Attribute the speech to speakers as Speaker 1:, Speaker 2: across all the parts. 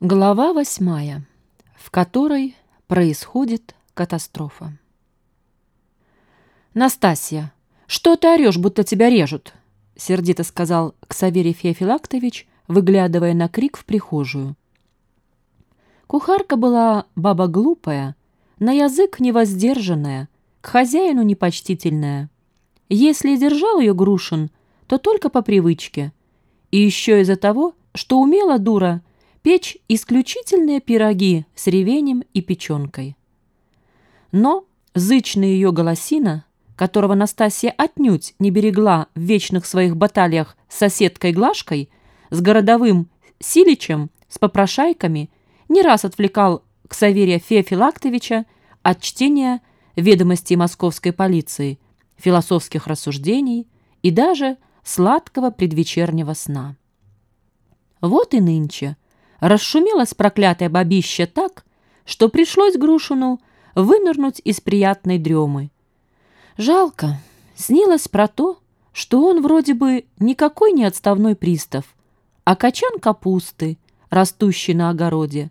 Speaker 1: Глава восьмая, в которой происходит катастрофа. «Настасья, что ты орешь, будто тебя режут?» — сердито сказал Ксаверий Феофилактович, выглядывая на крик в прихожую. Кухарка была баба глупая, на язык невоздержанная, к хозяину непочтительная. Если держал ее Грушин, то только по привычке. И еще из-за того, что умела дура — печь исключительные пироги с ревенем и печенкой. Но зычный ее голосина, которого Настасья отнюдь не берегла в вечных своих баталиях с соседкой Глашкой, с городовым Силичем, с попрошайками, не раз отвлекал Ксаверия Феофилактовича от чтения ведомостей московской полиции, философских рассуждений и даже сладкого предвечернего сна. Вот и нынче – Расшумелось проклятое бабище так, что пришлось Грушину вынырнуть из приятной дремы. Жалко, снилось про то, что он вроде бы никакой не отставной пристав, а качан капусты, растущий на огороде,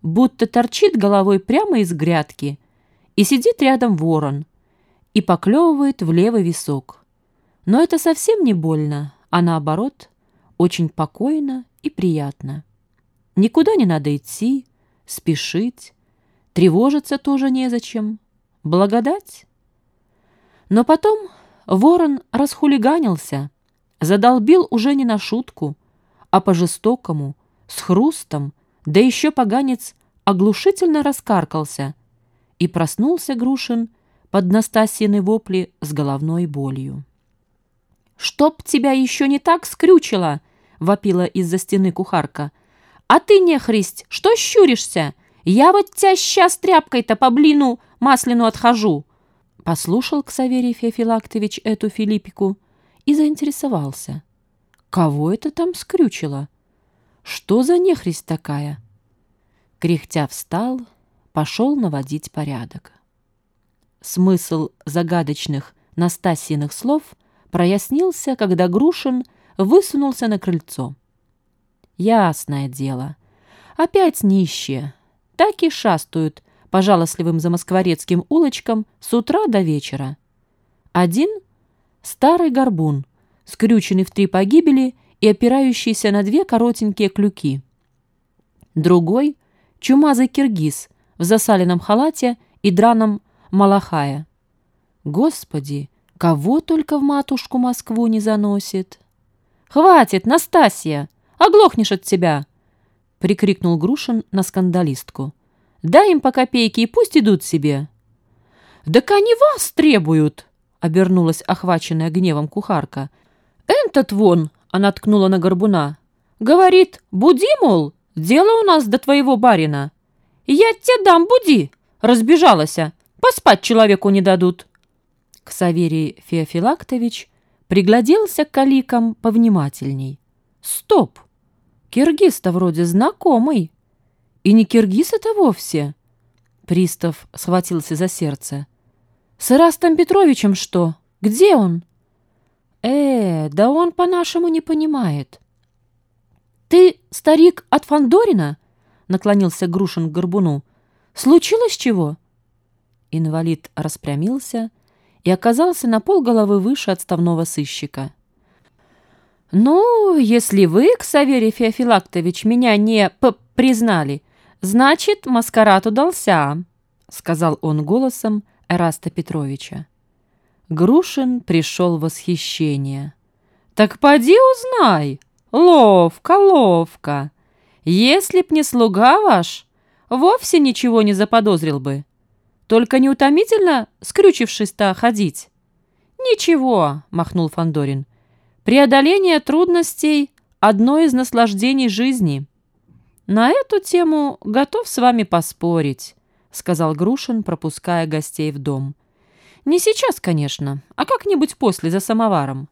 Speaker 1: будто торчит головой прямо из грядки, и сидит рядом ворон и поклевывает в левый висок. Но это совсем не больно, а наоборот, очень покойно и приятно. Никуда не надо идти, спешить, тревожиться тоже незачем. Благодать. Но потом ворон расхулиганился, задолбил уже не на шутку, а по-жестокому, с хрустом, да еще поганец оглушительно раскаркался, и проснулся Грушин под Настасьины вопли с головной болью. «Чтоб тебя еще не так скрючило!» — вопила из-за стены кухарка — а ты, нехристь, что щуришься? Я вот тебя сейчас тряпкой-то по блину маслину отхожу. Послушал Ксаверий Феофилактович эту Филиппику и заинтересовался. Кого это там скрючило? Что за нехристь такая? Кряхтя встал, пошел наводить порядок. Смысл загадочных Настасьиных слов прояснился, когда Грушин высунулся на крыльцо. Ясное дело. Опять нищие. Так и шастают по жалостливым замоскворецким улочкам с утра до вечера. Один — старый горбун, скрюченный в три погибели и опирающийся на две коротенькие клюки. Другой — чумазый киргиз в засаленном халате и драном малахая. Господи, кого только в матушку Москву не заносит! «Хватит, Настасья!» Оглохнешь от тебя!» — прикрикнул Грушин на скандалистку. «Дай им по копейке и пусть идут себе!» «Так они вас требуют!» — обернулась охваченная гневом кухарка. «Этот вон!» — она ткнула на горбуна. «Говорит, буди, мол, дело у нас до твоего барина!» «Я тебе дам, буди!» — разбежалась. «Поспать человеку не дадут!» Ксаверий Феофилактович пригляделся к каликам повнимательней. «Стоп! Киргиз-то вроде знакомый. И не киргиз это вовсе. Пристав схватился за сердце. С Ирастом Петровичем что? Где он? Э, да он по-нашему не понимает. Ты старик от Фандорина? Наклонился Грушин к горбуну. Случилось чего? Инвалид распрямился и оказался на полголовы выше отставного сыщика. «Ну, если вы, Ксаверий Феофилактович, меня не признали, значит, маскарад удался», — сказал он голосом Эраста Петровича. Грушин пришел в восхищение. «Так поди узнай! Ловко, ловко! Если б не слуга ваш, вовсе ничего не заподозрил бы. Только неутомительно, скрючившись-то, ходить». «Ничего», — махнул Фандорин. Преодоление трудностей – одно из наслаждений жизни. На эту тему готов с вами поспорить, сказал Грушин, пропуская гостей в дом. Не сейчас, конечно, а как-нибудь после за самоваром.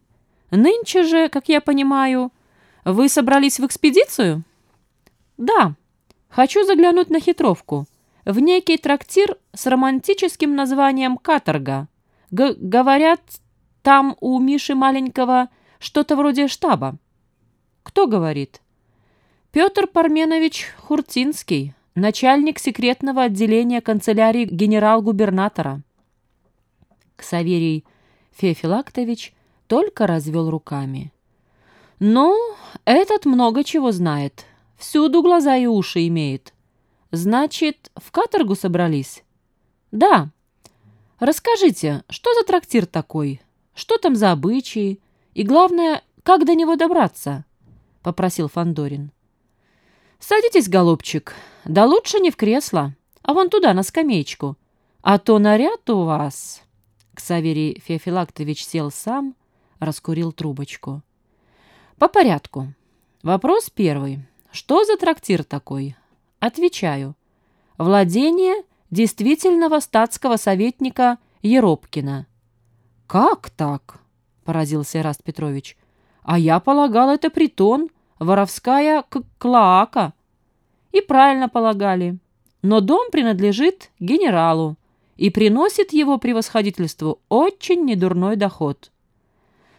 Speaker 1: Нынче же, как я понимаю, вы собрались в экспедицию? Да, хочу заглянуть на хитровку. В некий трактир с романтическим названием «Каторга». Г говорят, там у Миши маленького что-то вроде штаба. Кто говорит? Петр Парменович Хуртинский, начальник секретного отделения канцелярии генерал-губернатора. Ксаверий Феофилактович только развел руками. «Ну, этот много чего знает. Всюду глаза и уши имеет. Значит, в каторгу собрались?» «Да. Расскажите, что за трактир такой? Что там за обычаи? И главное, как до него добраться?» — попросил Фандорин. «Садитесь, голубчик. Да лучше не в кресло, а вон туда, на скамеечку. А то наряд у вас...» Ксаверий Феофилактович сел сам, раскурил трубочку. «По порядку. Вопрос первый. Что за трактир такой?» Отвечаю. Владение действительного статского советника Еропкина. «Как так?» — поразился Раст Петрович. «А я полагал, это притон, воровская клоака». И правильно полагали. Но дом принадлежит генералу и приносит его превосходительству очень недурной доход.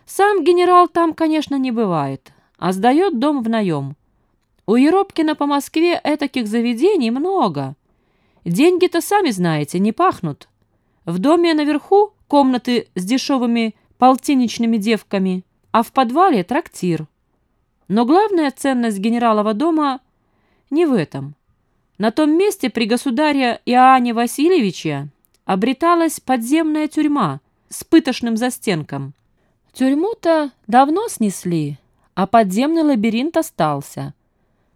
Speaker 1: Сам генерал там, конечно, не бывает, а сдает дом в наем. У Еропкина по Москве этаких заведений много. Деньги-то, сами знаете, не пахнут. В доме наверху комнаты с дешевыми полтинничными девками, а в подвале трактир. Но главная ценность генералова дома не в этом. На том месте при государе Иоанне Васильевиче обреталась подземная тюрьма с пытошным застенком. Тюрьму-то давно снесли, а подземный лабиринт остался.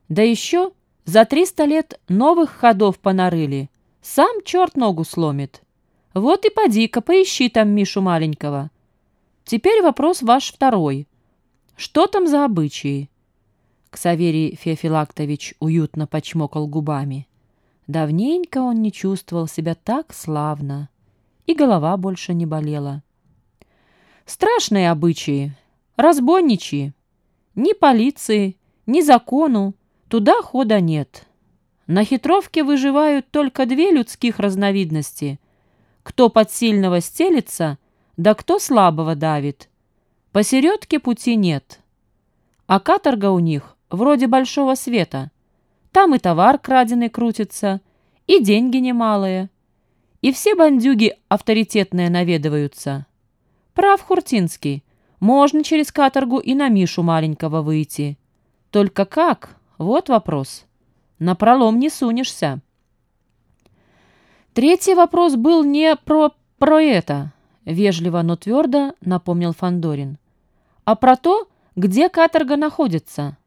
Speaker 1: Да еще за триста лет новых ходов понарыли. Сам черт ногу сломит. Вот и поди-ка, поищи там Мишу маленького. Теперь вопрос ваш второй. Что там за обычаи? Ксаверий Феофилактович уютно почмокал губами. Давненько он не чувствовал себя так славно, и голова больше не болела. Страшные обычаи, разбойничьи. Ни полиции, ни закону, туда хода нет. На хитровке выживают только две людских разновидности. Кто под сильного стелится, да кто слабого давит. Посередке пути нет. А каторга у них вроде большого света. Там и товар краденый крутится, и деньги немалые. И все бандюги авторитетные наведываются. Прав Хуртинский, можно через каторгу и на Мишу маленького выйти. Только как? Вот вопрос. На пролом не сунешься. Третий вопрос был не про, про это, вежливо, но твердо напомнил Фандорин, а про то, где каторга находится.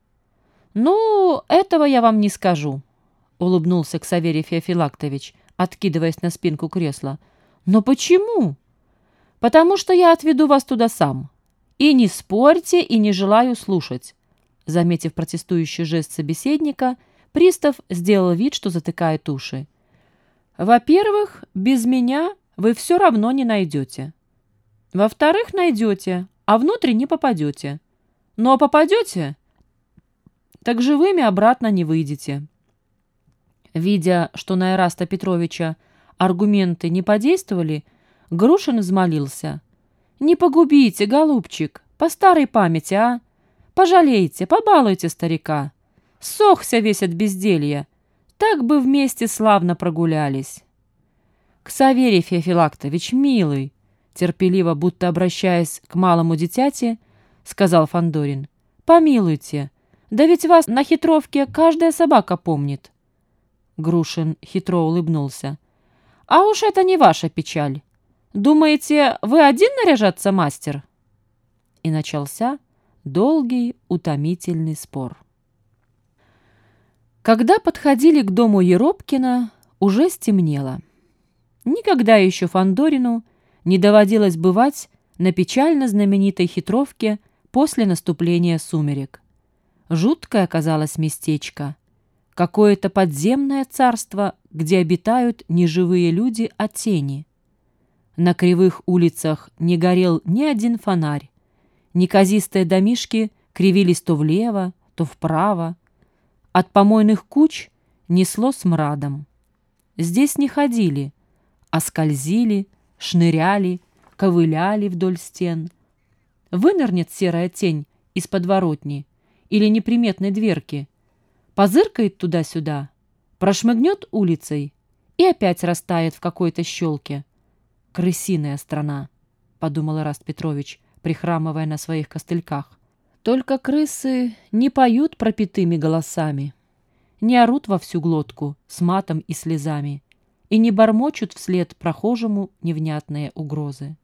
Speaker 1: «Ну, этого я вам не скажу», — улыбнулся Ксаверий Феофилактович, откидываясь на спинку кресла. «Но почему?» «Потому что я отведу вас туда сам. И не спорьте, и не желаю слушать». Заметив протестующий жест собеседника, пристав сделал вид, что затыкает уши. «Во-первых, без меня вы все равно не найдете. Во-вторых, найдете, а внутрь не попадете. Ну а попадете, так живыми обратно не выйдете. Видя, что на Эраста Петровича аргументы не подействовали, Грушин взмолился. «Не погубите, голубчик, по старой памяти, а? Пожалейте, побалуйте старика. Сохся весь от безделья. Так бы вместе славно прогулялись». «Ксаверий Феофилактович, милый!» терпеливо, будто обращаясь к малому дитяти, сказал Фандорин. «Помилуйте, да ведь вас на хитровке каждая собака помнит. Грушин хитро улыбнулся. А уж это не ваша печаль. Думаете, вы один наряжаться мастер? И начался долгий, утомительный спор. Когда подходили к дому Еропкина, уже стемнело. Никогда еще Фандорину не доводилось бывать на печально знаменитой хитровке после наступления сумерек. Жуткое оказалось местечко. Какое-то подземное царство, где обитают не живые люди, а тени. На кривых улицах не горел ни один фонарь. Неказистые домишки кривились то влево, то вправо. От помойных куч несло смрадом. Здесь не ходили, а скользили, шныряли, ковыляли вдоль стен. Вынырнет серая тень из подворотни — или неприметной дверки. позыркает туда-сюда, прошмыгнет улицей и опять растает в какой-то щелке. «Крысиная страна», — подумал Раст Петрович, прихрамывая на своих костыльках. «Только крысы не поют пропитыми голосами, не орут во всю глотку с матом и слезами и не бормочут вслед прохожему невнятные угрозы.